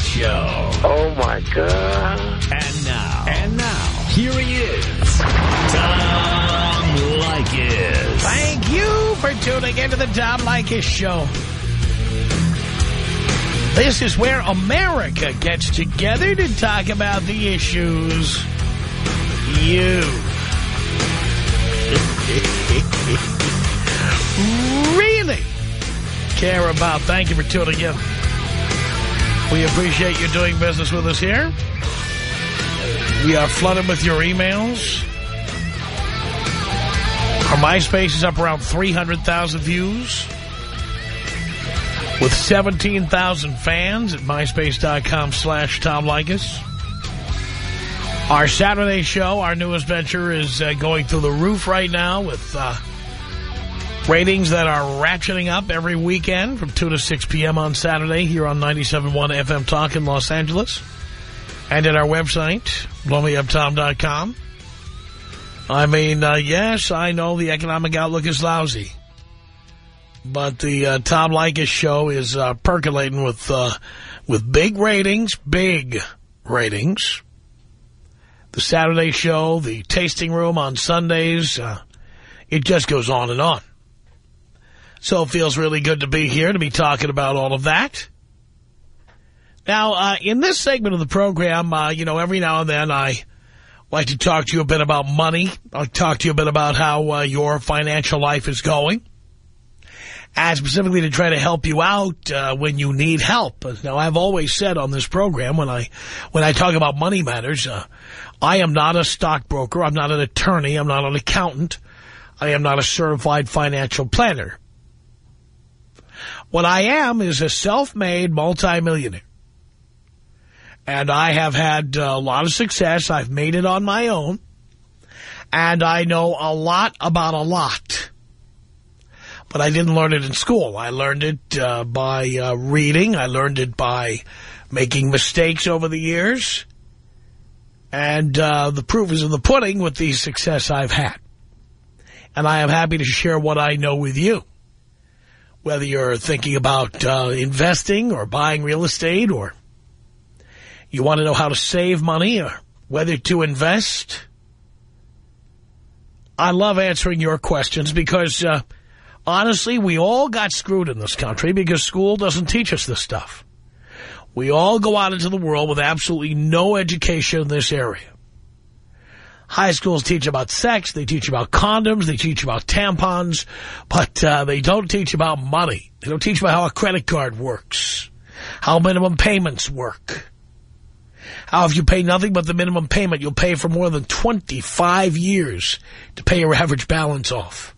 Leykis Show. Oh, my God. And now. And now. Here he is. Tom Leykis. Thank you for tuning into the Tom Leykis Show. This is where America gets together to talk about the issues you really care about. Thank you for tuning in. We appreciate you doing business with us here. We are flooded with your emails. Our MySpace is up around 300,000 views. With 17,000 fans at myspace.com slash Tom Leykis. Our Saturday show, our newest venture, is uh, going through the roof right now with uh, ratings that are ratcheting up every weekend from 2 to 6 p.m. on Saturday here on 97.1 FM Talk in Los Angeles. And at our website, blowmeuptom.com. I mean, uh, yes, I know the economic outlook is lousy. But the uh, Tom Leykis show is uh, percolating with uh, with big ratings, big ratings. The Saturday show, the tasting room on Sundays, uh, it just goes on and on. So it feels really good to be here to be talking about all of that. Now, uh, in this segment of the program, uh, you know, every now and then I like to talk to you a bit about money. I'll talk to you a bit about how uh, your financial life is going. And specifically to try to help you out uh, when you need help. Now, I've always said on this program when I when I talk about money matters, uh, I am not a stockbroker. I'm not an attorney. I'm not an accountant. I am not a certified financial planner. What I am is a self-made multimillionaire. And I have had a lot of success. I've made it on my own. And I know a lot about a lot. But I didn't learn it in school. I learned it uh, by uh, reading. I learned it by making mistakes over the years. And uh, the proof is in the pudding with the success I've had. And I am happy to share what I know with you. Whether you're thinking about uh, investing or buying real estate or you want to know how to save money or whether to invest. I love answering your questions because, uh, honestly, we all got screwed in this country because school doesn't teach us this stuff. We all go out into the world with absolutely no education in this area. High schools teach about sex, they teach about condoms, they teach about tampons, but uh, they don't teach about money. They don't teach about how a credit card works, how minimum payments work. How if you pay nothing but the minimum payment, you'll pay for more than 25 years to pay your average balance off.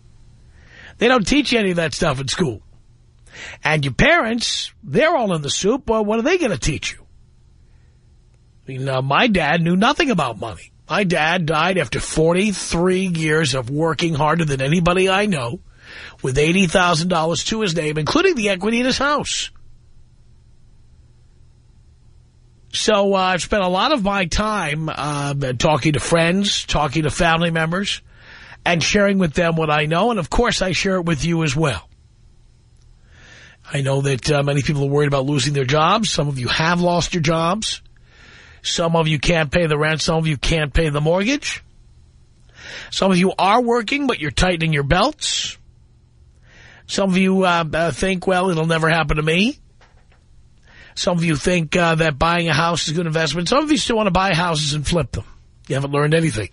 They don't teach you any of that stuff in school. And your parents, they're all in the soup. Well, what are they going to teach you? I mean, uh, my dad knew nothing about money. My dad died after 43 years of working harder than anybody I know with $80,000 to his name, including the equity in his house. So uh, I've spent a lot of my time uh, talking to friends, talking to family members, and sharing with them what I know. And, of course, I share it with you as well. I know that uh, many people are worried about losing their jobs. Some of you have lost your jobs. Some of you can't pay the rent. Some of you can't pay the mortgage. Some of you are working, but you're tightening your belts. Some of you uh, uh, think, well, it'll never happen to me. Some of you think uh, that buying a house is a good investment. Some of you still want to buy houses and flip them. You haven't learned anything.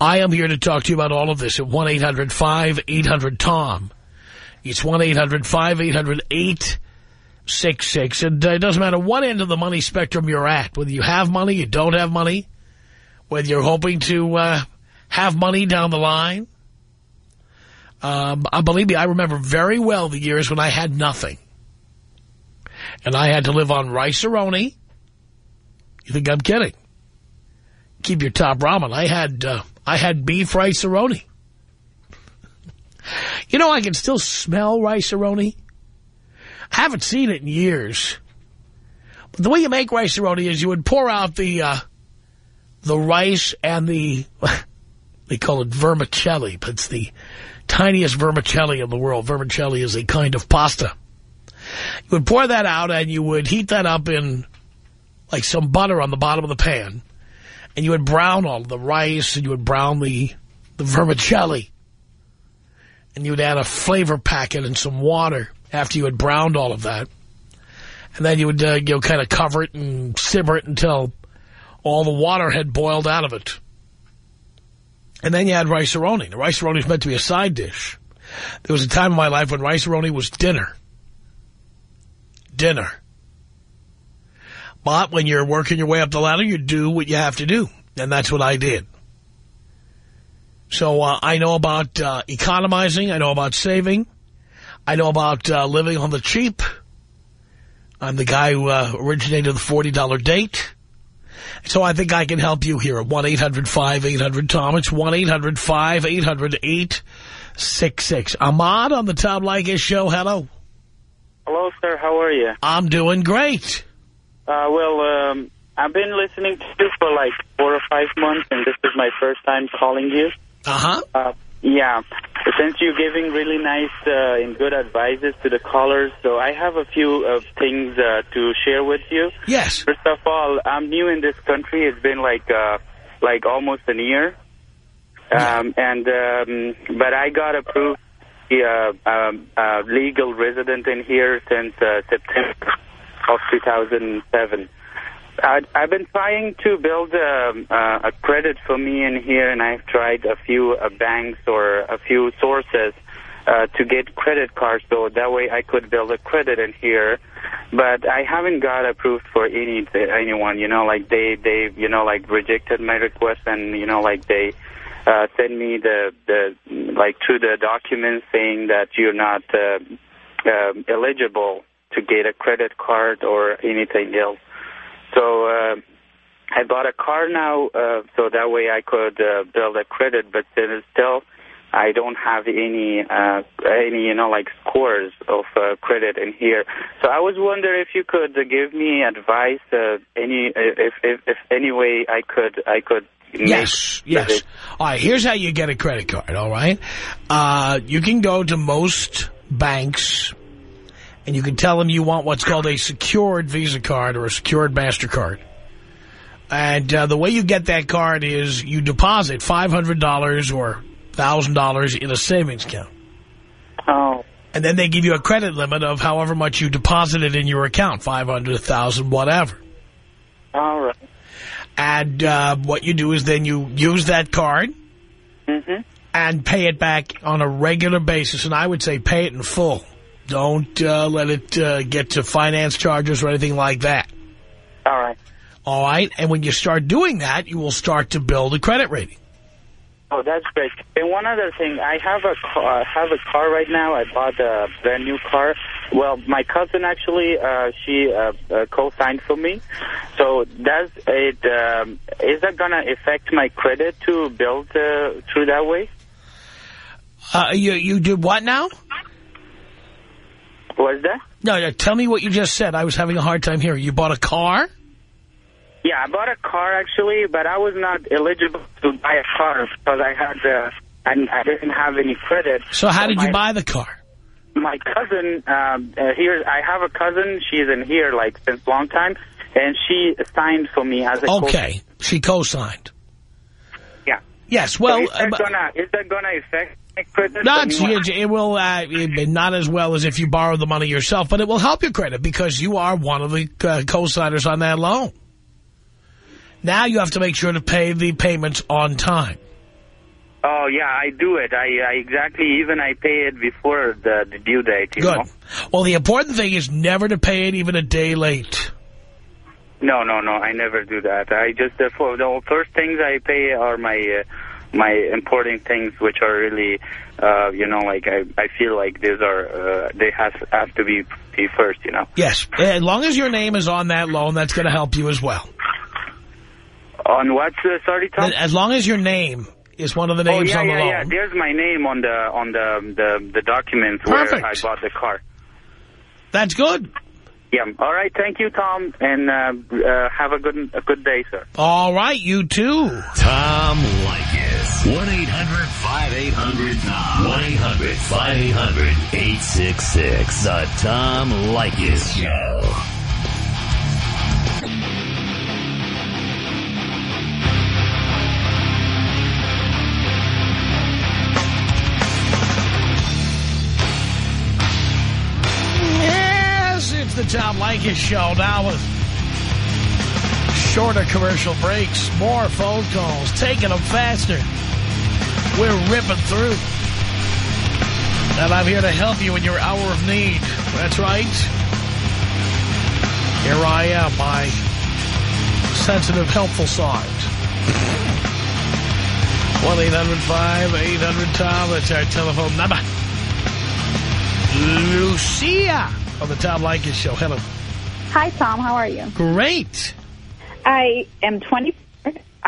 I am here to talk to you about all of this at 1-800-5800-TOM. It's 1-800-5800-866. And uh, it doesn't matter what end of the money spectrum you're at, whether you have money, you don't have money, whether you're hoping to uh, have money down the line. Um, uh, believe me, I remember very well the years when I had nothing. And I had to live on rice-a-roni. You think I'm kidding? Keep your top ramen. I had uh, I had beef rice-a-roni. You know, I can still smell rice-a-roni. I haven't seen it in years. But the way you make rice-a-roni is you would pour out the uh, the rice and the, they call it vermicelli, but it's the tiniest vermicelli in the world. Vermicelli is a kind of pasta. You would pour that out and you would heat that up in like some butter on the bottom of the pan. And you would brown all the rice and you would brown the, the vermicelli. And you would add a flavor packet and some water after you had browned all of that. And then you would, uh, you know, kind of cover it and simmer it until all the water had boiled out of it. And then you had rice-a-roni. The rice-a-roni is meant to be a side dish. There was a time in my life when rice-a-roni was dinner. Dinner. But when you're working your way up the ladder, you do what you have to do. And that's what I did. So uh, I know about uh, economizing. I know about saving. I know about uh, living on the cheap. I'm the guy who uh, originated the $40 date. So I think I can help you here at 1-800-5800-TOM. It's 1-800-5800-866. Ahmad on the Tom Leykis show. Hello. Hello, sir. How are you? I'm doing great. Uh, well, um, I've been listening to you for like four or five months, and this is my first time calling you. Uh-huh. Uh, yeah. Since you're giving really nice uh, and good advices to the callers, so I have a few uh, things uh, to share with you. Yes. First of all, I'm new in this country. It's been like uh, like almost a year, um, and um, but I got approved uh, um, uh, legal resident in here since uh, September of 2007. I, I've been trying to build a, a credit for me in here, and I've tried a few uh, banks or a few sources uh, to get credit cards, so that way I could build a credit in here. But I haven't got approved for any anyone. You know, like they they you know like rejected my request, and you know like they uh, send me the the like through the documents saying that you're not uh, uh, eligible to get a credit card or anything else. So uh, I bought a car now, uh, so that way I could uh, build a credit. But then still, I don't have any uh, any you know like scores of uh, credit in here. So I was wondering if you could uh, give me advice, uh, any if, if if any way I could I could. Yes, yes. All right, here's how you get a credit card, all right? Uh, you can go to most banks and you can tell them you want what's called a secured Visa card or a secured MasterCard. And uh, the way you get that card is you deposit $500 or $1,000 in a savings account. Oh. And then they give you a credit limit of however much you deposited in your account, 500 1000 whatever. All right. And uh, what you do is then you use that card mm -hmm. and pay it back on a regular basis. And I would say pay it in full. Don't uh, let it uh, get to finance charges or anything like that. All right. All right. And when you start doing that, you will start to build a credit rating. Oh, that's great. And one other thing, I have a car, I have a car right now. I bought a brand new car. Well, my cousin actually, uh, she uh, uh, co-signed for me. So does it? Um, is that gonna affect my credit to build uh, through that way? Uh, you you did what now? Was that? No, no, tell me what you just said. I was having a hard time hearing. You bought a car? Yeah, I bought a car actually, but I was not eligible to buy a car because I had uh, I, I didn't have any credit. So how so did my, you buy the car? My cousin um, uh, here. I have a cousin. She's in here like since a long time, and she signed for me as a. Okay, co she co-signed. Yeah. Yes. Well, so is that uh, gonna is that gonna affect? Not, it, it will uh, it, not as well as if you borrow the money yourself, but it will help your credit because you are one of the uh, co-signers on that loan. Now you have to make sure to pay the payments on time. Oh, yeah, I do it. I, I exactly, even I pay it before the, the due date, Good. Know? Well, the important thing is never to pay it even a day late. No, no, no, I never do that. I just, for the first things I pay are my... Uh, my important things which are really uh, you know like I, I feel like these are uh, they have have to be, be first you know yes as long as your name is on that loan that's going to help you as well on what uh, sorry Tom as long as your name is one of the names oh, yeah, on the yeah, loan yeah there's my name on the on the the, the documents Perfect. where I bought the car that's good Yeah. All right. Thank you, Tom, and uh, uh, have a good a good day, sir. All right, you too. Tom Leykis. 1-800-5800-TOM. 1-800-5800-866. The Tom Leykis Show. Yes, it's the Tom Leykis Show now with shorter commercial breaks, more phone calls, taking them faster. We're ripping through. And I'm here to help you in your hour of need. That's right. Here I am, my sensitive, helpful side. 1-800-5800-TOM. That's our telephone number. Lucia on the Tom Leykis Show. Hello. Hi, Tom. How are you? Great. I am 24.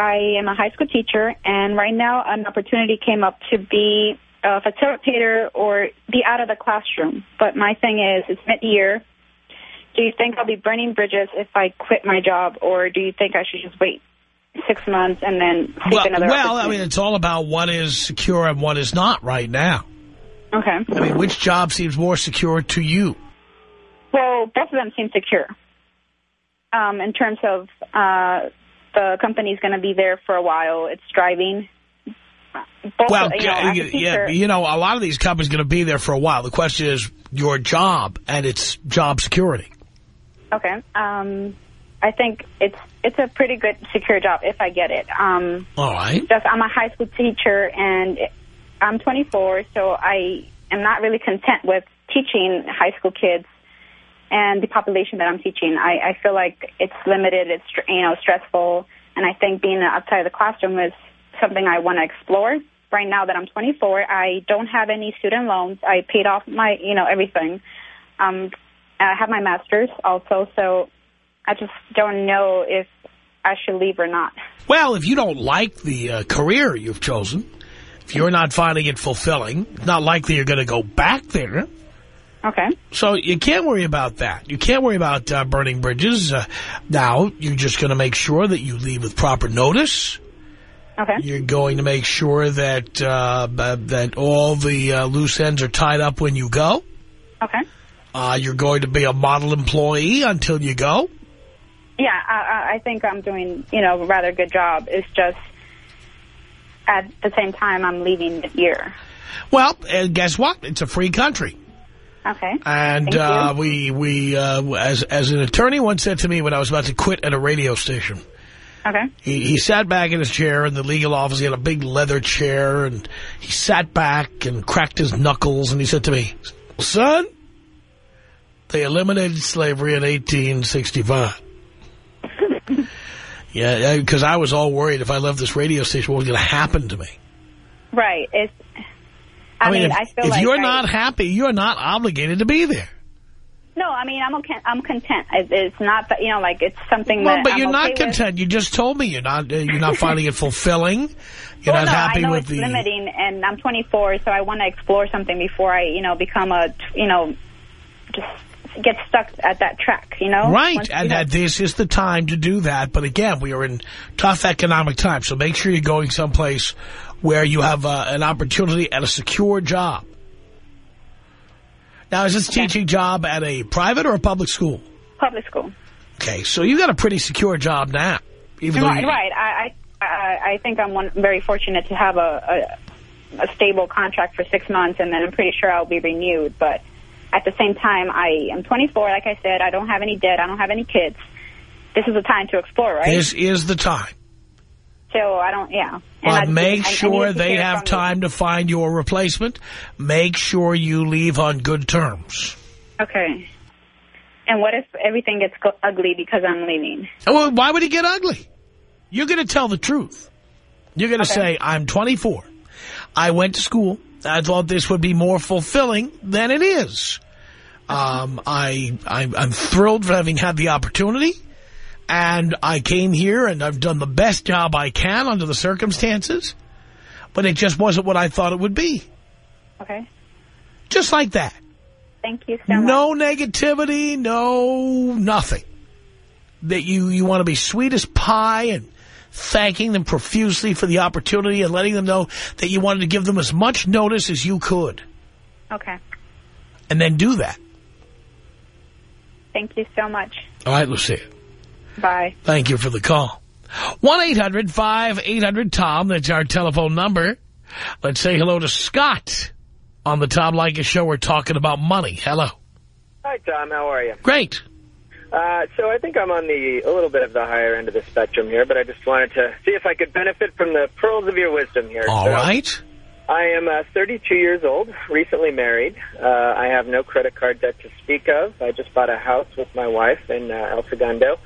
I am a high school teacher, and right now an opportunity came up to be a facilitator or be out of the classroom. But my thing is, it's mid-year. Do you think I'll be burning bridges if I quit my job, or do you think I should just wait six months and then seek Well, another well, I mean, it's all about what is secure and what is not right now. Okay. I mean, which job seems more secure to you? Well, both of them seem secure. Um, in terms of uh, the company's going to be there for a while. It's driving. Both, Well, you know, yeah, you know, a lot of these companies are going to be there for a while. The question is your job and its job security. Okay. Um, I think it's it's a pretty good secure job if I get it. Um, All right. just I'm a high school teacher and I'm 24, so I am not really content with teaching high school kids and the population that I'm teaching. I, I feel like it's limited, it's you know stressful, and I think being outside of the classroom is something I want to explore. Right now that I'm 24, I don't have any student loans. I paid off my you know everything. Um, I have my master's also, so I just don't know if I should leave or not. Well, if you don't like the uh, career you've chosen, if you're not finding it fulfilling, it's not likely you're going to go back there. Okay. So you can't worry about that. You can't worry about uh, burning bridges. Uh, now, you're just going to make sure that you leave with proper notice. Okay. You're going to make sure that uh, that all the uh, loose ends are tied up when you go. Okay. Uh, you're going to be a model employee until you go. Yeah, I, I- I think I'm doing, you know, a rather good job. It's just at the same time I'm leaving this year. Well, guess what? It's a free country. Okay. And Thank you. uh, we, we uh, as, as an attorney once said to me when I was about to quit at a radio station, Okay. he, he sat back in his chair in the legal office. He had a big leather chair, and he sat back and cracked his knuckles, and he said to me, son, they eliminated slavery in 1865. yeah, because I was all worried if I left this radio station, what was going to happen to me? Right. It's. I, mean, if, I feel if like you're I- not happy, you're not obligated to be there. No, I mean I'm okay. I'm content. It's not that you know, like it's something Well, but I'm you're okay not with. content. You just told me you're not. Uh, you're not finding it fulfilling. You're well, not no, happy I know with it's the. limiting, and I'm 24, so I want to explore something before I, you know, become a, you know, just get stuck at that track, you know. Right, Once and that this is the time to do that. But again, we are in tough economic times, so make sure you're going someplace where you have uh, an opportunity and a secure job. Now, is this teaching job at a private or a public school? public school. Okay, so you got a pretty secure job now. Even Right, right. I, I, I I think I'm one, very fortunate to have a, a a stable contract for six months, and then I'm pretty sure I'll be renewed. But at the same time, I am 24. Like I said, I don't have any debt. I don't have any kids. This is the time to explore, right? This is the time. so I don't, yeah. But I- make I- I sure to they have you. time to find your replacement. Make sure you leave on good terms. Okay. And what if everything gets ugly because I'm leaving? Oh, well, why would it get ugly? You're going to tell the truth. You're going to Okay. say, I'm 24. I went to school. I thought this would be more fulfilling than it is. Um, I, I, I'm thrilled for having had the opportunity. And I came here and I've done the best job I can under the circumstances. But it just wasn't what I thought it would be. Okay. Just like that. Thank you so much. No negativity, no nothing. That you, you want to be sweet as pie and thanking them profusely for the opportunity and letting them know that you wanted to give them as much notice as you could. Okay. And then do that. Thank you so much. All right, Lucia. Bye. Thank you for the call. 1-800-5800-TOM. That's our telephone number. Let's say hello to Scott on the Tom Leykis show. We're talking about money. Hello. Hi, Tom. How are you? Great. Uh, so I think I'm on the a little bit of the higher end of the spectrum here, but I just wanted to see if I could benefit from the pearls of your wisdom here. All so, right. I am uh, 32 years old, recently married. Uh, I have no credit card debt to speak of. I just bought a house with my wife in uh, El Segundo.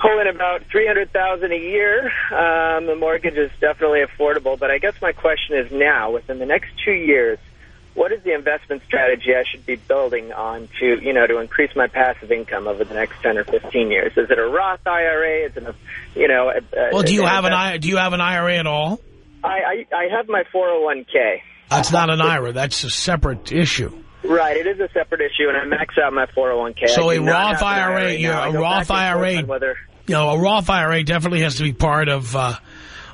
Pulling about 300000 a year. Um, the mortgage is definitely affordable, but I guess my question is now, within the next two years, what is the investment strategy I should be building on to, you know, to increase my passive income over the next 10 or 15 years? Is it a Roth IRA? Is it a, you know... A, Well, do you have an I do you have an IRA at all? I, I, I have my 401k. That's not an IRA. That's a separate issue. Right, it is a separate issue, and I max out my 401k. So a Roth an IRA, now. yeah, I a Roth back and forth IRA Whether, You know, a Roth IRA definitely has to be part of uh,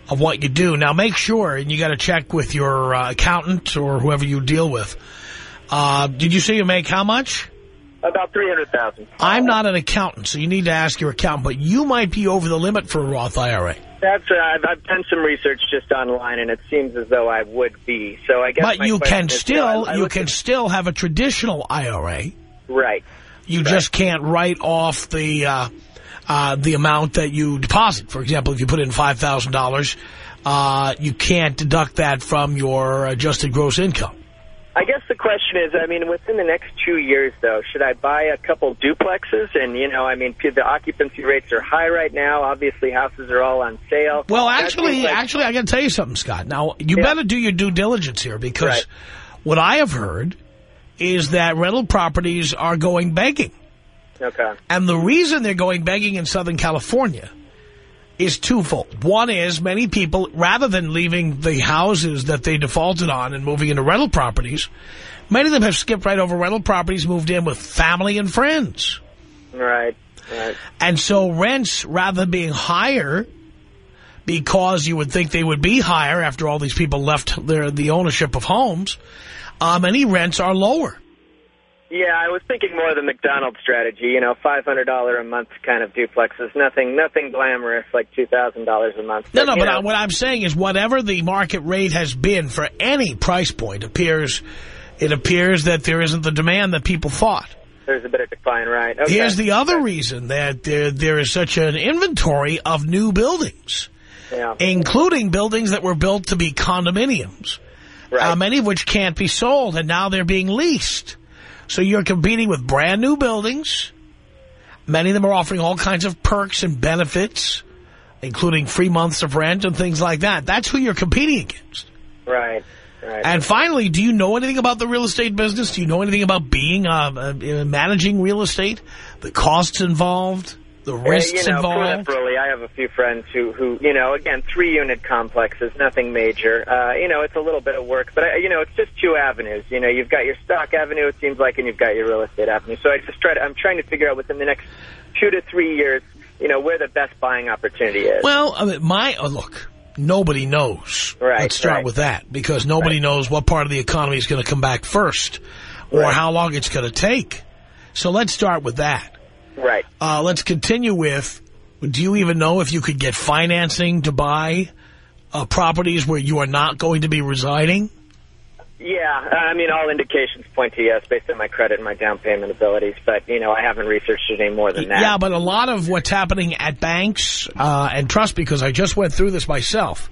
of what you do. Now, make sure, and you got to check with your uh, accountant or whoever you deal with. Uh, did you say you make how much? about 300000 I'm not an accountant, so you need to ask your accountant, but you might be over the limit for a Roth IRA. That's uh, I've, I've done some research just online, and it seems as though I would be. So I guess. But you can still I- I you can still have a traditional IRA. right. You just can't write off the uh, the amount that you deposit. For example, if you put in five thousand dollars, uh, you can't deduct that from your adjusted gross income. I guess the question is, I mean, within the next two years, though, should I buy a couple duplexes? And you know, I mean, the occupancy rates are high right now. Obviously, houses are all on sale. Well, actually, like- actually, I got to tell you something, Scott. Now, you Yeah. better do your due diligence here because Right. what I have heard is that rental properties are going begging. Okay. And the reason they're going begging in Southern California is twofold. One is many people, rather than leaving the houses that they defaulted on and moving into rental properties, many of them have skipped right over rental properties, moved in with family and friends. Right. Right. And so rents, rather than being higher, because you would think they would be higher after all these people left their the ownership of homes, uh, many rents are lower. Yeah, I was thinking more of the McDonald's strategy. You know, five hundred dollar a month kind of duplexes. Nothing, nothing glamorous like two thousand dollars a month. No, no, but I, what I'm saying is whatever the market rate has been for any price point appears, it appears that there isn't the demand that people thought. there's a bit of decline, right? Okay. Here's the other reason that there there is such an inventory of new buildings, Yeah. including buildings that were built to be condominiums, Right. uh, many of which can't be sold, and now they're being leased. So you're competing with brand new buildings. Many of them are offering all kinds of perks and benefits, including free months of rent and things like that. That's who you're competing against. right. Right. And finally, do you know anything about the real estate business? Do you know anything about being uh, uh, managing real estate? The costs involved, the risks Uh, you know, involved. peripherally, I have a few friends who, who, you know, again, three-unit complexes, nothing major. Uh, you know, it's a little bit of work, but, uh, you know, it's just two avenues. You know, you've got your stock avenue, it seems like, and you've got your real estate avenue. So I just try to, I'm trying to figure out within the next two to three years, you know, where the best buying opportunity is. Well, I mean, my oh, look, nobody knows. Right, Let's start right. with that because nobody knows what part of the economy is going to come back first, or Right. how long it's going to take. So let's start with that. Right. Uh, let's continue with. Do you even know if you could get financing to buy uh, properties where you are not going to be residing? Yeah, I mean, all indications point to yes, based on my credit and my down payment abilities. But you know, I haven't researched it any more than that. Yeah, but a lot of what's happening at banks, uh, and trust because I just went through this myself,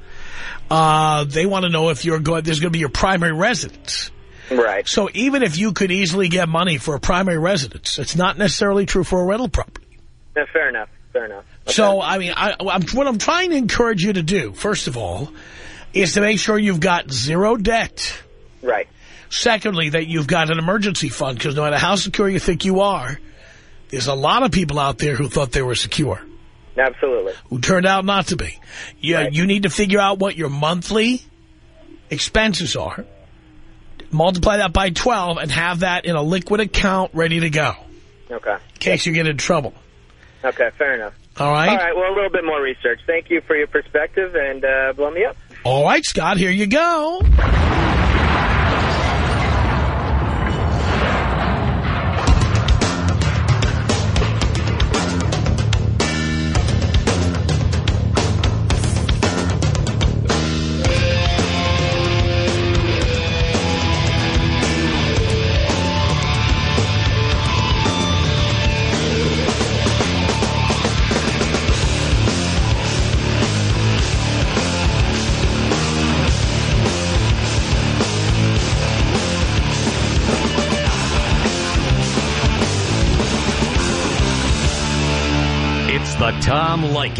uh, they want to know if you're going, there's going to be your primary residence. Right. So even if you could easily get money for a primary residence, it's not necessarily true for a rental property. No, fair enough. Fair enough. Okay. So, I mean, I, I'm, what I'm trying to encourage you to do, first of all, is to make sure you've got zero debt. right. Secondly, that you've got an emergency fund, because no matter how secure you think you are, there's a lot of people out there who thought they were secure. Absolutely. who turned out not to be. Yeah, Right. You need to figure out what your monthly expenses are. Multiply that by 12, and have that in a liquid account ready to go Okay. in case you get in trouble. Okay, fair enough. All right? All right, well, a little bit more research. Thank you for your perspective, and uh, blow me up. All right, Scott, here you go.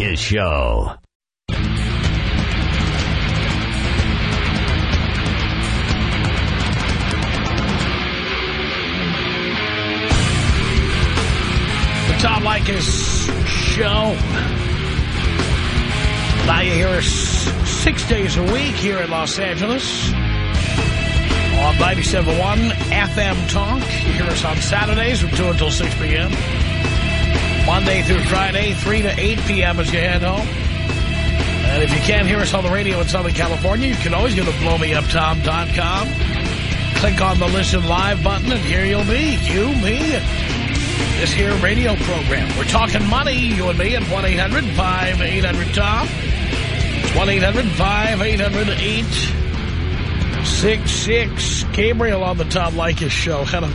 Leykis Show. The Tom Leykis Show. Now you hear us six days a week here in Los Angeles. On 97.1 FM Talk. You hear us on Saturdays from 2 until 6 p.m. Monday through Friday, 3 to 8 p.m. as you head home. And if you can't hear us on the radio in Southern California, you can always go to blowmeuptom.com. Click on the Listen Live button, and here you'll be. You, me, this here radio program. We're talking money, you and me, at 1-800-5800-TOM. 1-800-5800-866. Gabriel on the Tom Leykis Show. Hello.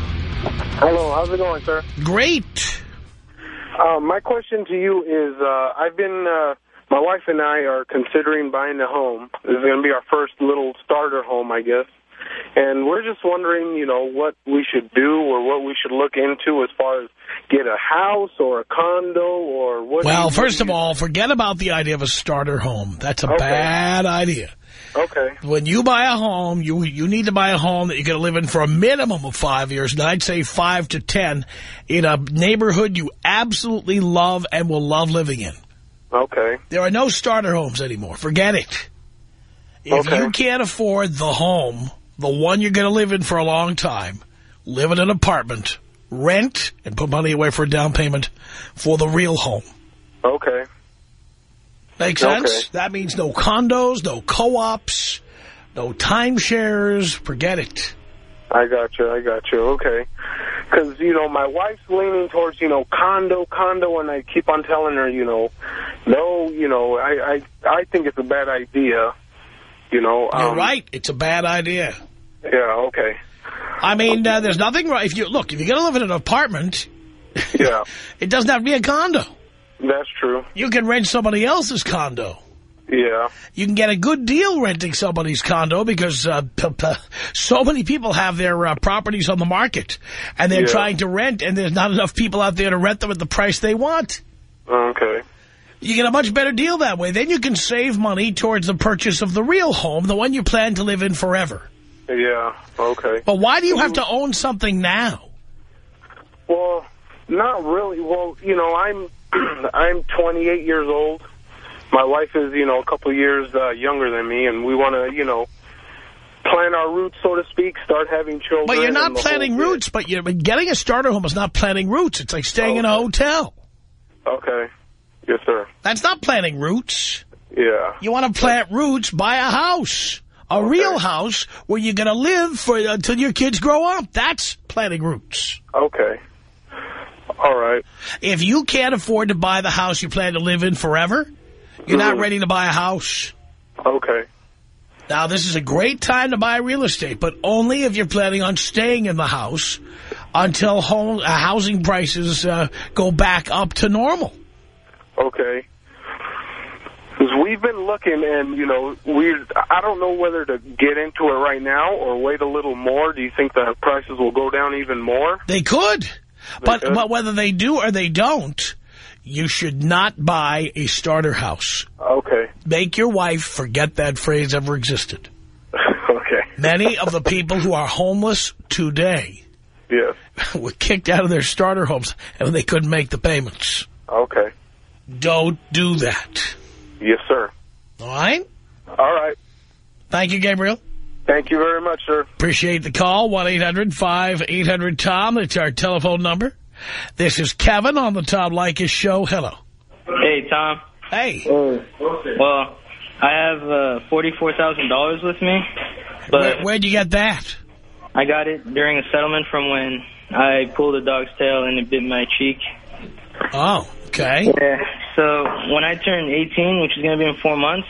Hello, how's it going, sir? Great. Uh, my question to you is, uh, I've been, uh, my wife and I are considering buying a home. This is going to be our first little starter home, I guess. And we're just wondering, you know, what we should do or what we should look into as far as get a house or a condo or what. Well, first of all, forget about the idea of a starter home. That's a Okay. bad idea. Okay. When you buy a home, you you need to buy a home that you're going to live in for a minimum of five years, and I'd say five to ten, in a neighborhood you absolutely love and will love living in. Okay. There are no starter homes anymore. Forget it. If Okay. you can't afford the home, the one you're going to live in for a long time, live in an apartment, rent, and put money away for a down payment for the real home. Okay. Make sense? Okay. That means no condos, no co-ops, no timeshares. Forget it. I got you. I got you. Okay. Because, you know, my wife's leaning towards, you know, condo, condo, and I keep on telling her, you know, no, you know, I, I, I think it's a bad idea. You know. You're um, right. It's a bad idea. Yeah, okay. I mean, uh, there's nothing right. If you look, if you're going to live in an apartment, Yeah, it doesn't have to be a condo. That's true. You can rent somebody else's condo. Yeah. You can get a good deal renting somebody's condo because uh, so many people have their uh, properties on the market and they're Yeah. trying to rent and there's not enough people out there to rent them at the price they want. Okay. You get a much better deal that way. Then you can save money towards the purchase of the real home, the one you plan to live in forever. Yeah, okay. But why do you have to own something now? Well, not really. Well, you know, I'm I'm 28 years old. My wife is, you know, a couple years uh, younger than me, and we want to, you know, plan our roots, so to speak, start having children. But you're not planning roots, but you're, getting a starter home is not planning roots. It's like staying in a hotel. Okay. Yes, sir. That's not planning roots. Yeah. You want to plant roots, buy a house. A real house where you're going to live for until your kids grow up. That's planting roots. Okay. All right. If you can't afford to buy the house you plan to live in forever, you're not Mhm. ready to buy a house. Okay. Now, this is a great time to buy real estate, but only if you're planning on staying in the house until home, uh, housing prices uh, go back up to normal. Okay. Because we've been looking, and, you know, we I don't know whether to get into it right now or wait a little more. Do you think the prices will go down even more? They could. But, could? but whether they do or they don't, you should not buy a starter house. Okay. Make your wife forget that phrase ever existed. okay. Many of the people who are homeless today Yes. were kicked out of their starter homes and they couldn't make the payments. Okay. Don't do that. Yes, sir. All right? All right. Thank you, Gabriel. Thank you very much, sir. Appreciate the call. 1-800-5800-TOM. That's our telephone number. This is Kevin on the Tom Leykis show. Hello. Hey, Tom. Hey. Well, I have uh, $44,000 with me, but Where, where'd you get that? I got it during a settlement from when I pulled a dog's tail and it bit my cheek. Oh, okay. Yeah. So when I turn 18, which is going to be in four months,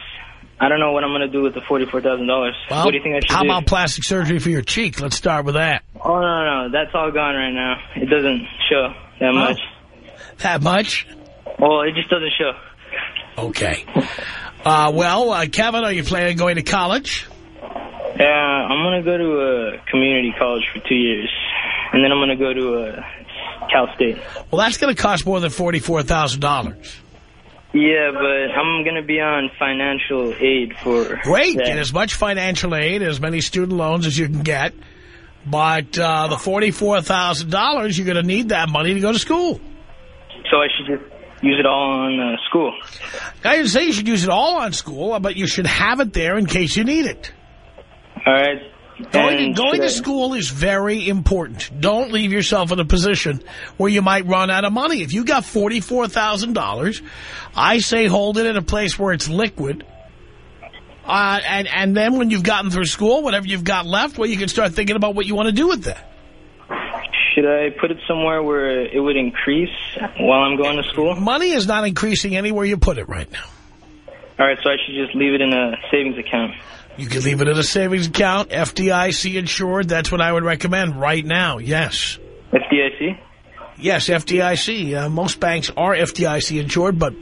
I don't know what I'm going to do with the $44,000. Well, what do you think I should do? how do? about plastic surgery for your cheek? Let's start with that. Oh, no, no, that's all gone right now. It doesn't show that much. That much? Well, it just doesn't show. Okay. Uh, well, uh, Kevin, are you planning on going to college? Yeah, I'm going to go to a community college for two years, and then I'm going to go to a Cal State. Well, that's going to cost more than $44,000. Yeah, but I'm going to be on financial aid for Great. that. Get as much financial aid, as many student loans as you can get. But uh, the $44,000, you're going to need that money to go to school. So I should just use it all on uh, school. I didn't say you should use it all on school, but you should have it there in case you need it. All right. Going, And going to school is very important. Don't leave yourself in a position where you might run out of money. If you got $44,000, I say hold it in a place where it's liquid. Uh, and, and then when you've gotten through school, whatever you've got left, well, you can start thinking about what you want to do with that. Should I put it somewhere where it would increase while I'm going to school? Money is not increasing anywhere you put it right now. All right, so I should just leave it in a savings account. You can leave it in a savings account, FDIC insured. That's what I would recommend right now. Yes. FDIC? Yes, FDIC. Uh, most banks are FDIC insured, but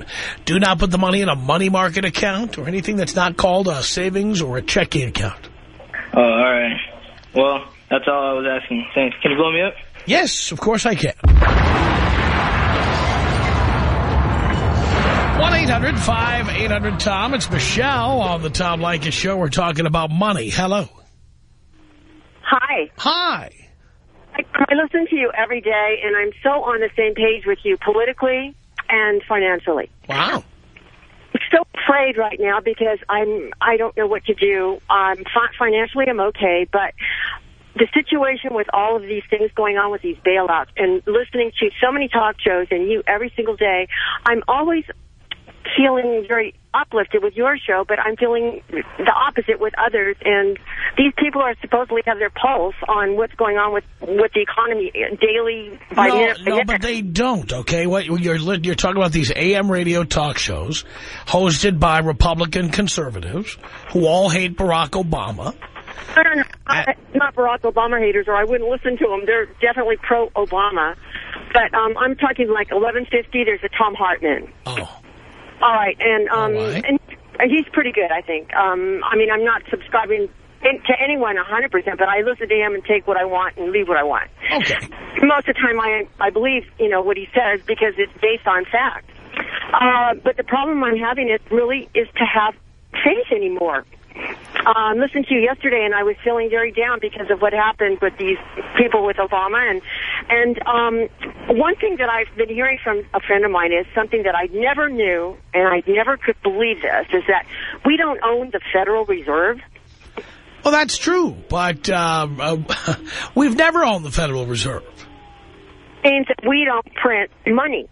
do not put the money in a money market account or anything that's not called a savings or a checking account. Oh, all right. Well, that's all I was asking. Thanks. Can you blow me up? Yes, of course I can. 1-800-5800-TOM. It's Michelle on the Tom Leykis Show. We're talking about money. Hello. Hi. Hi. I, I listen to you every day, and I'm so on the same page with you politically and financially. Wow. I'm so afraid right now because I'm I don't know what to do. Um, fi- financially, I'm okay, but the situation with all of these things going on with these bailouts and listening to so many talk shows and you every single day, I'm always feeling very uplifted with your show, but I'm feeling the opposite with others. And these people are supposedly have their pulse on what's going on with with the economy daily by no, minute. no, but they don't. Okay, what you're you're talking about these AM radio talk shows hosted by Republican conservatives who all hate Barack Obama. No, no, no, I'm not Barack Obama haters, or I wouldn't listen to them. They're definitely pro-Obama. But um, I'm talking like 1150. There's a Thom Hartmann. Oh, All right, and um, right. and he's pretty good, I think. Um, I mean, I'm not subscribing in, to anyone 100%, but I listen to him and take what I want and leave what I want. okay. Most of the time, I I believe you know what he says because it's based on fact. Uh, but the problem I'm having is really is to have faith anymore. Um, listened to you yesterday, and I was feeling very down because of what happened with these people with Obama. And and um, one thing that I've been hearing from a friend of mine is something that I never knew, and I never could believe this, is that we don't own the Federal Reserve. Well, that's true, but uh, uh, we've never owned the Federal Reserve. Means that we don't print money.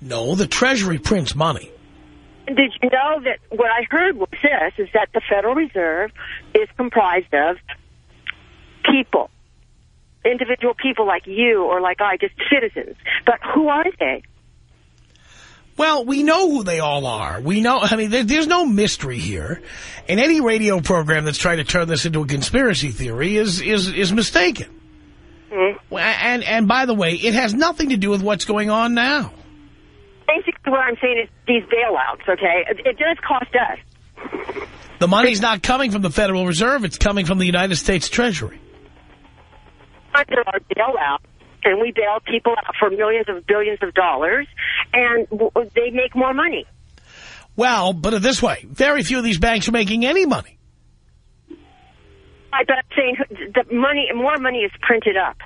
No, the Treasury prints money. Did you know that what I heard was this, is that the Federal Reserve is comprised of people, individual people like you or like I, just citizens. But who are they? Well, we know who they all are. We know, I mean, there, there's no mystery here. And any radio program that's trying to turn this into a conspiracy theory is, is, is mistaken. Hmm. Well, And, and by the way, it has nothing to do with what's going on now. Basically what I'm saying is these bailouts, okay? It, it does cost us. The money's not coming from the Federal Reserve. It's coming from the United States Treasury. Under our bailout, and we bail people out for millions of billions of dollars, and they make more money. Well, put it this way. Very few of these banks are making any money. I bet saying the money, more money is printed up.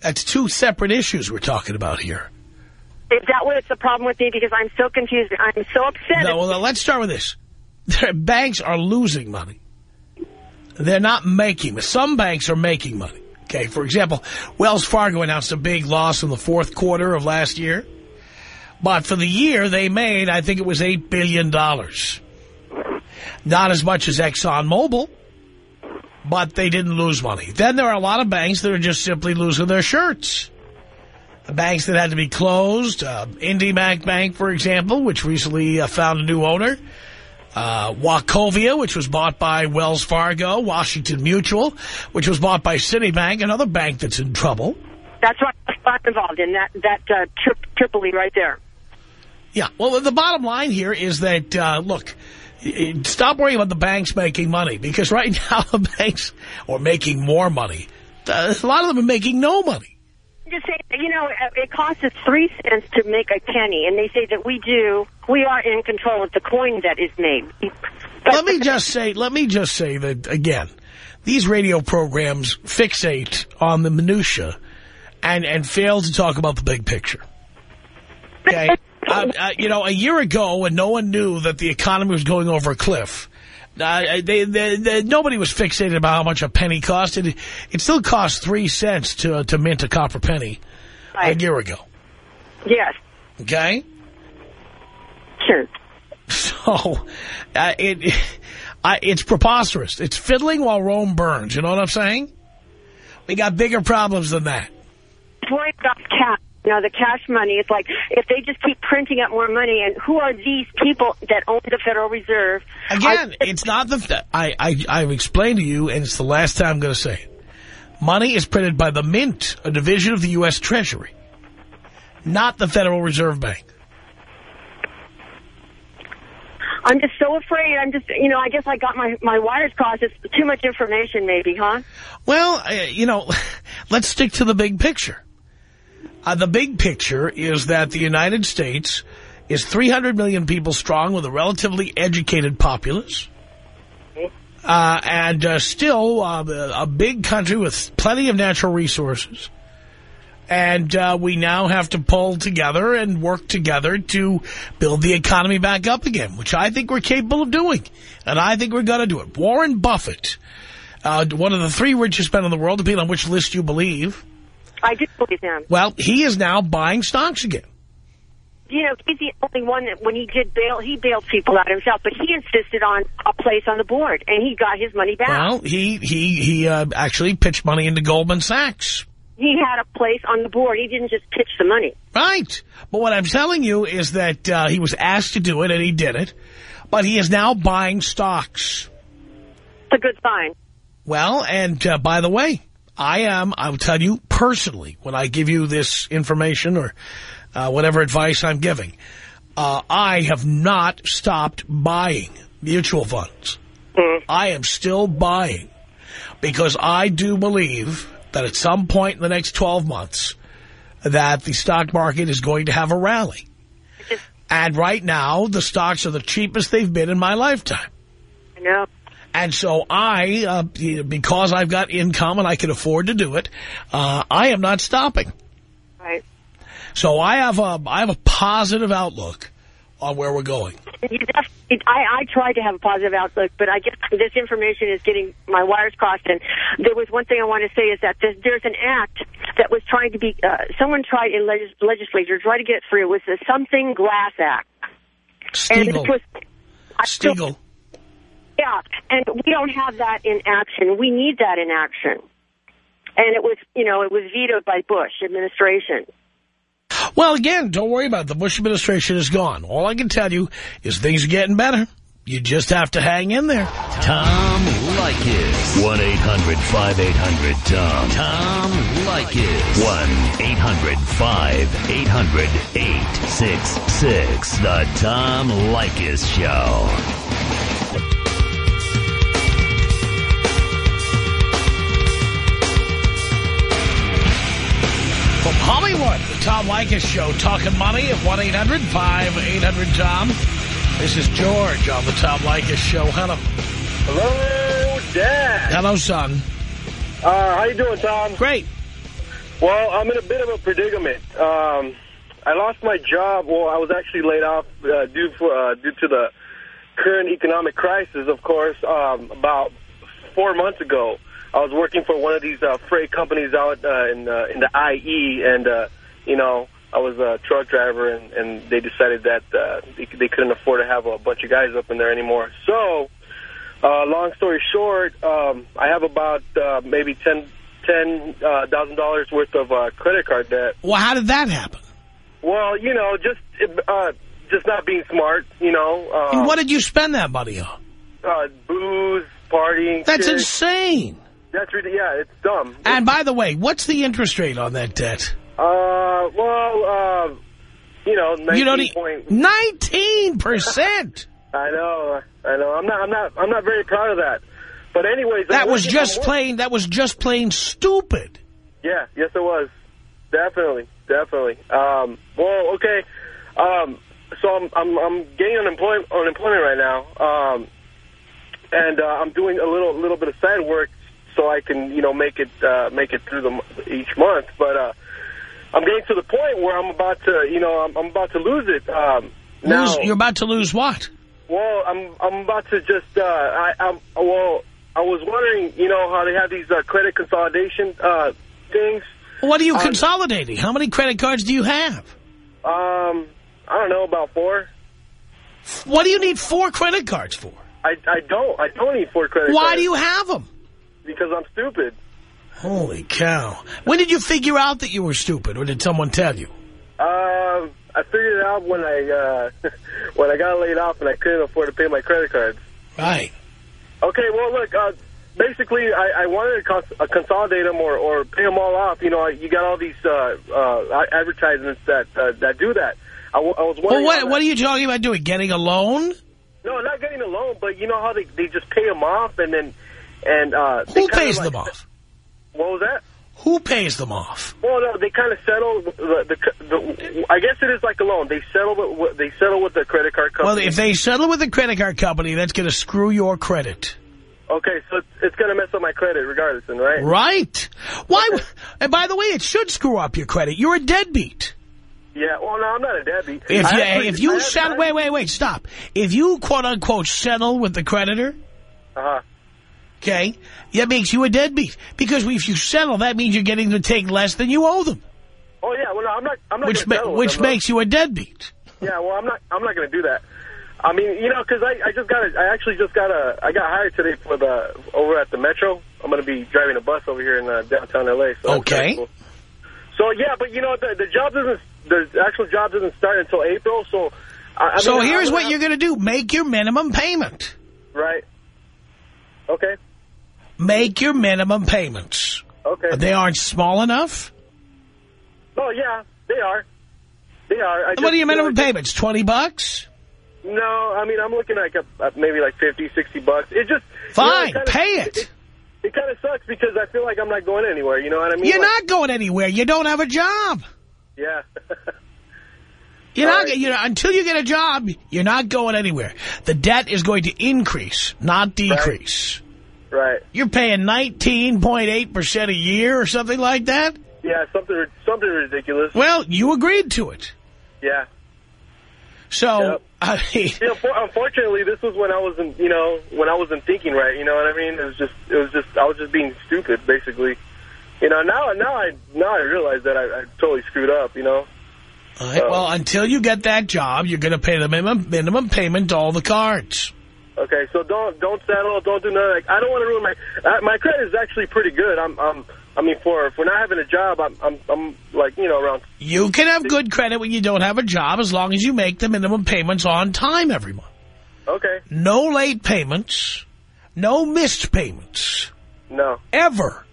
That's two separate issues we're talking about here. Is that what's the problem with me? Because I'm so confused. I'm so upset. No, well, let's start with this. Banks are losing money. they're not making, some banks are making money. Okay, for example, Wells Fargo announced a big loss in the fourth quarter of last year. But for the year, they made, I think it was $8 billion. Not as much as ExxonMobil, but they didn't lose money. Then there are a lot of banks that are just simply losing their shirts. Banks that had to be closed, uh, IndyMac Bank, for example, which recently uh, found a new owner, uh, Wachovia, which was bought by Wells Fargo, Washington Mutual, which was bought by Citibank, another bank that's in trouble. That's what I'm involved in, that, that uh, tri Tripoli right there. Yeah, well, the bottom line here is that, uh, look, stop worrying about the banks making money, because right now the banks are making more money. Uh, a lot of them are making no money just say, you know, it costs us three cents to make a penny, and they say that we do, we are in control of the coin that is made. But let me just say, let me just say that, again, these radio programs fixate on the minutia and, and fail to talk about the big picture. Okay? uh, uh, you know, a year ago when no one knew that the economy was going over a cliff, uh, they, they, they, nobody was fixated about how much a penny cost. It, it still cost three cents to, to mint a copper penny right. a year ago. Yes. Okay? Sure. So, uh, it, I, it's preposterous. It's fiddling while Rome burns. You know what I'm saying? We got bigger problems than that. Worried about cash you know, the cash money. It's like if they just keep printing up more money, and who are these people that own the Federal Reserve? Again, are, it's not the... I, I, I've explained to you, and it's the last time I'm going to say it. Money is printed by the Mint, a division of the U.S. Treasury, not the Federal Reserve Bank. I'm just so afraid. I'm just, you know, I guess I got my, my wires crossed. It's too much information maybe, huh? Well, you know, let's stick to the big picture. Uh, the big picture is that the United States is 300 million people strong with a relatively educated populace. Uh, and uh, still uh, a big country with plenty of natural resources. And uh, we now have to pull together and work together to build the economy back up again, which I think we're capable of doing. And I think we're going to do it. Warren Buffett, uh, one of the three richest men in the world, depending on which list you believe, I do believe him. Well, he is now buying stocks again. You know, he's the only one that when he did bail, he bailed people out himself, but he insisted on a place on the board, and he got his money back. Well, he he he uh, actually pitched money into Goldman Sachs. He had a place on the board. He didn't just pitch the money. Right. But what I'm telling you is that uh, he was asked to do it, and he did it. But he is now buying stocks. It's a good sign. Well, and uh, by the way, I am, I will tell you personally, when I give you this information or uh, whatever advice I'm giving, uh, I have not stopped buying mutual funds. Mm. I am still buying because I do believe that at some point in the next 12 months that the stock market is going to have a rally. And right now, the stocks are the cheapest they've been in my lifetime. I know. And so I, uh, because I've got income and I can afford to do it, uh, I am not stopping. Right. So I have a, I have a positive outlook on where we're going. I, I tried to have a positive outlook, but I guess this information is getting my wires crossed. And there was one thing I want to say is that there's, there's an act that was trying to be, uh, someone tried in legis legislature, tried to get it through. It was the Something Glass Act. Steagall. And it was, Steagall. Yeah, and we don't have that in action. We need that in action. And it was, you know, it was vetoed by Bush administration. Well, again, don't worry about it. The Bush administration is gone. All I can tell you is things are getting better. You just have to hang in there. Tom Leykis. 1-800-5800-TOM. Tom Leykis. 1-800-5800-866. The Tom Leykis Show. From Hollywood, the Tom Leykis Show, talking money at 1-800-5800-TOM. This is George on the Tom Leykis Show. Hello. Hello, Dad. Hello, son. Uh, how you doing, Tom? Great. Well, I'm in a bit of a predicament. Um, I lost my job. Well, I was actually laid off uh, due for uh, due to the current economic crisis, of course, um, about four months ago, I was working for one of these uh, freight companies out uh, in uh, in the IE, and uh, you know, I was a truck driver, and, and they decided that uh, they, they couldn't afford to have a bunch of guys up in there anymore. So, uh, long story short, um, I have about uh, maybe ten ten uh, thousand dollars worth of uh, credit card debt. Well, how did that happen? Well, you know, just uh, just not being smart. You know, uh, and what did you spend that money on? uh, booze, partying. That's chicks. insane. That's really yeah, it's dumb. And by the way, what's the interest rate on that debt? Uh, well, uh, you know, 19 You e- point. 19%. I know, I know. I'm not, I'm not, I'm not very proud of that. But anyways, That was just plain, that was just plain stupid. Yeah, yes, it was. Definitely, definitely. Um, well, okay. Um, so I'm, I'm, I'm getting unemployment, unemployment right now. Um, and uh, I'm doing a little, little bit of side work so I can, you know, make it, uh, make it through the m- each month. But uh, I'm getting to the point where I'm about to, you know, I'm, I'm about to lose it. Um, now, you're about to lose what? well, I'm, I'm about to just, uh, I, I'm, well, I was wondering, you know, how they have these uh, credit consolidation uh, things. What are you Um, consolidating? How many credit cards do you have? Um, I don't know, about four. What do you need four credit cards for? I, I don't. I don't need four credit cards. Why cards. do you have them? Because I'm stupid. Holy cow. When did you figure out that you were stupid, or did someone tell you? Um, I figured it out when I uh, when I got laid off and I couldn't afford to pay my credit cards. Right. Okay, well, look, uh, basically, I, I wanted to cons uh, consolidate them or, or pay them all off. You know, you got all these uh, uh, advertisements that uh, that do that. I, w I was Well, wondering... what, what are you talking about doing? Getting a loan? No, not getting a loan, but you know how they, they just pay them off and then... and uh, Who pays like- them off? What was that? Who pays them off? Well, no, they kind of settle the, the, the. I guess it is like a loan. They settle with they settle with the credit card company. Well, if they settle with the credit card company, that's going to screw your credit. okay, so it's, it's going to mess up my credit regardless, then, right? Right. Why? And by the way, it should screw up your credit. You're a deadbeat. Yeah. Well, no, I'm not a deadbeat. If I you actually- if you I settle, wait, wait, wait, stop. If you quote unquote settle with the creditor, Uh-huh. Okay, that makes you a deadbeat because if you settle, that means you're getting to take less than you owe them, Oh yeah. Well, no, I'm not. I'm not. which ma settle which makes you a deadbeat. Yeah. Well, I'm not. I'm not going to do that. I mean, you know, because I, I just got. A, I actually just got a. I got hired today for the over at the Metro. I'm going to be driving a bus over here in uh, downtown LA. So Okay. cool. So yeah, but you know, the the job doesn't. The actual job doesn't start until April. So. I, I so mean, here's what you're going to do: make your minimum payment. Right. Okay. Make your minimum payments. Okay. They aren't small enough. Oh yeah, they are. They are. I what are your minimum payments? Twenty bucks. No, I mean I'm looking like a, uh, maybe like 50, 60 bucks. It just Fine, you know, kinda- pay it. It, it kind of sucks because I feel like I'm not going anywhere. You know what I mean? You're Like, not going anywhere. You don't have a job. Yeah. You're All not. right. You know, until you get a job, you're not going anywhere. The debt is going to increase, not decrease. right. You're paying 19.8 percent a year or something like that. Yeah. Something. Something ridiculous. Well, you agreed to it. Yeah. So, Yep. I mean, You know, unfortunately, this was when I wasn't. You know, when I wasn't thinking right. You know what I mean? It was just. It was just. I was just being stupid, basically. You know. Now. Now I. Now I realize that I, I totally screwed up. You know. all right, well, until you get that job, you're going to pay the minimum minimum payment to all the cards. Okay, so don't don't settle, don't do nothing. Like, I don't want to ruin my uh, my credit is actually pretty good. I'm I'm I mean for for not having a job, I'm I'm I'm like you know around. You can have good credit when you don't have a job as long as you make the minimum payments on time every month. Okay, No late payments, no missed payments, no, ever.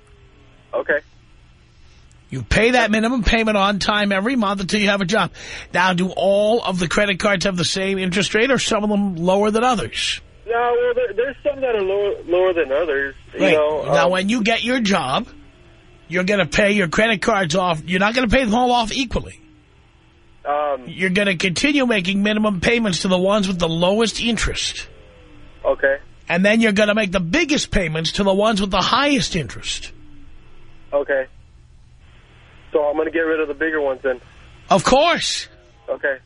okay, You pay that minimum payment on time every month until you have a job. Now, do all of the credit cards have the same interest rate or some of them lower than others? No. Well, there, there's some that are lower lower than others. You Right. know. now, um, when you get your job, you're going to pay your credit cards off. You're not going to pay them all off equally. um, You're going to continue making minimum payments to the ones with the lowest interest. okay, And then you're going to make the biggest payments to the ones with the highest interest. okay. So I'm gonna get rid of the bigger ones then. Of course. Okay,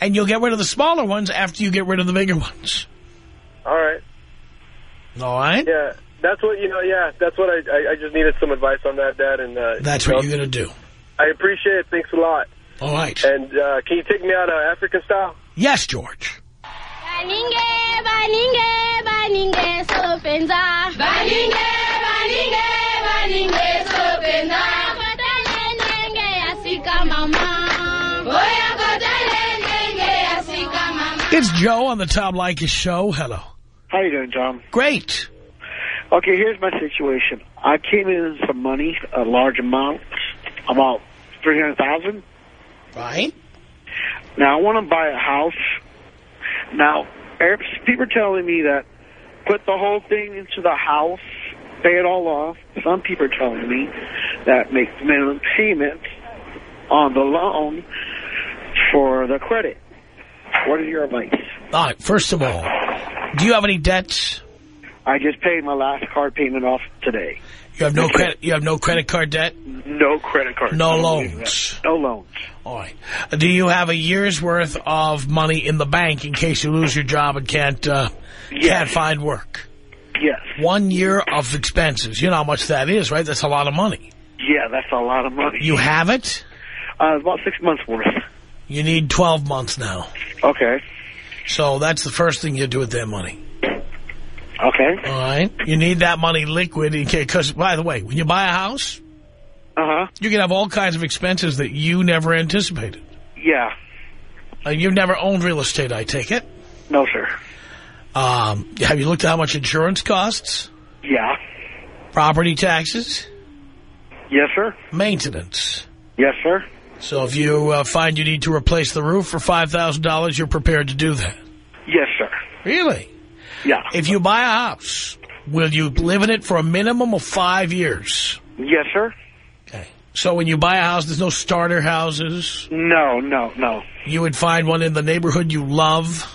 And you'll get rid of the smaller ones after you get rid of the bigger ones. All right. All right? Yeah, that's what you know. Yeah, that's what I I, I just needed some advice on that, Dad. And uh, That's you what know, you're going to do. I appreciate it. Thanks a lot. All right. And uh, can you take me out uh, African style? Yes, George. Baninge, baninge, baninge, sopenza. Baninge, baninge, baninge, sopenza. Kotele nenge asika mama. Oya kotele nenge asika mama. It's Joe on the Tom Leykis show. Hello. How you doing, Tom? Great. Okay, here's my situation. I came in some money, a large amount, about three hundred thousand. Right. Now I want to buy a house. Now, people are telling me that put the whole thing into the house, pay it all off. Some people are telling me that make minimum payments on the loan for the credit. What is your advice? All right. First of all, do you have any debts? I just paid my last card payment off today. You have no credit. You have no credit card debt. No credit card. No I don't believe loans. No loans. All right. Do you have a year's worth of money in the bank in case you lose your job and can't uh, can't find work? Yes. One year of expenses. You know how much that is, right? That's a lot of money. Yeah, that's a lot of money. You have it. Uh, about six months worth. You need 12 months now. Okay. So that's the first thing you do with that money. Okay. All right. You need that money liquid okay? because, by the way, when you buy a house, uh-huh. you can have all kinds of expenses that you never anticipated. Yeah. Uh, you've never owned real estate, I take it. No, sir. Um, have you looked at how much insurance costs? Yeah. Property taxes? Yes, sir. Maintenance. Yes, sir. So if you uh, find you need to replace the roof for $5,000, you're prepared to do that. Yes, sir. Really? Yeah. If you buy a house, will you live in it for a minimum of five years? Yes, sir. Okay. So when you buy a house, there's no starter houses? No, no, no. You would find one in the neighborhood you love?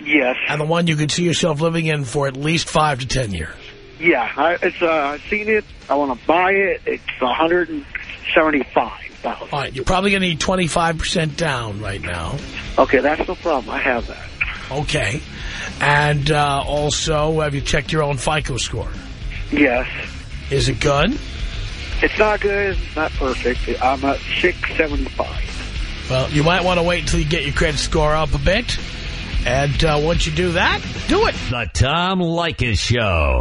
Yes. And the one you could see yourself living in for at least five to ten years? Yeah, I, it's, uh, I've seen it. I want to buy it. It's a hundred and seventy-five thousand. All right, you're probably going to need 25% down right now. Okay, that's no problem. I have that. Okay. And uh, also, have you checked your own FICO score? Yes. Is it good? It's not good. It's not perfect. I'm at six seventy-five. Well, you might want to wait until you get your credit score up a bit. And uh, once you do that, do it. The Tom Leykis Show.